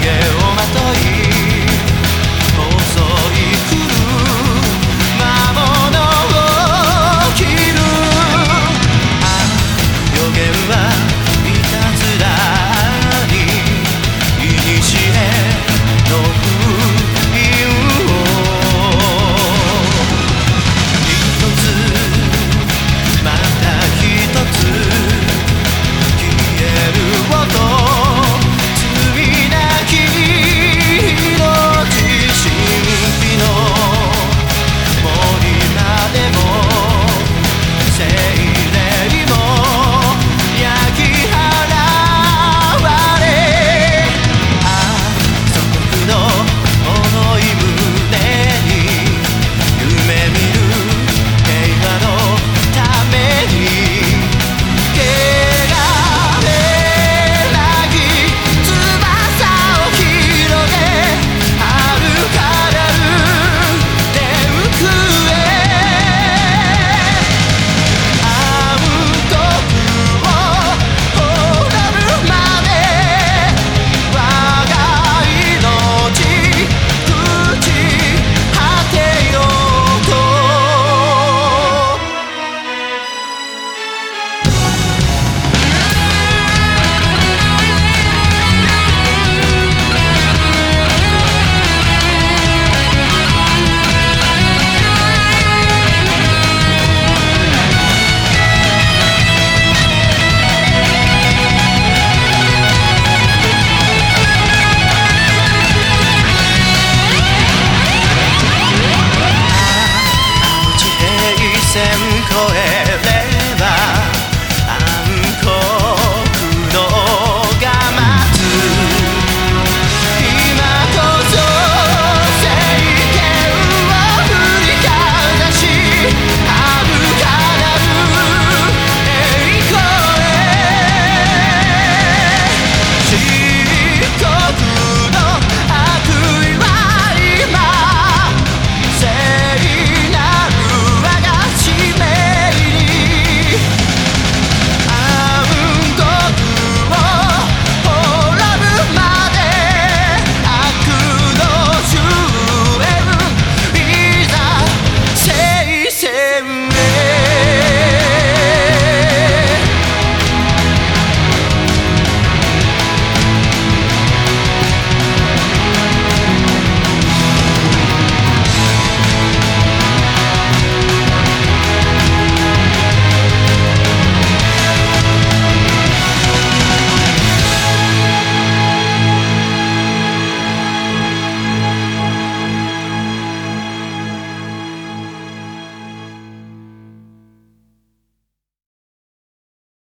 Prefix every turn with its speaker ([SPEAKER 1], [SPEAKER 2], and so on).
[SPEAKER 1] 影をまとい。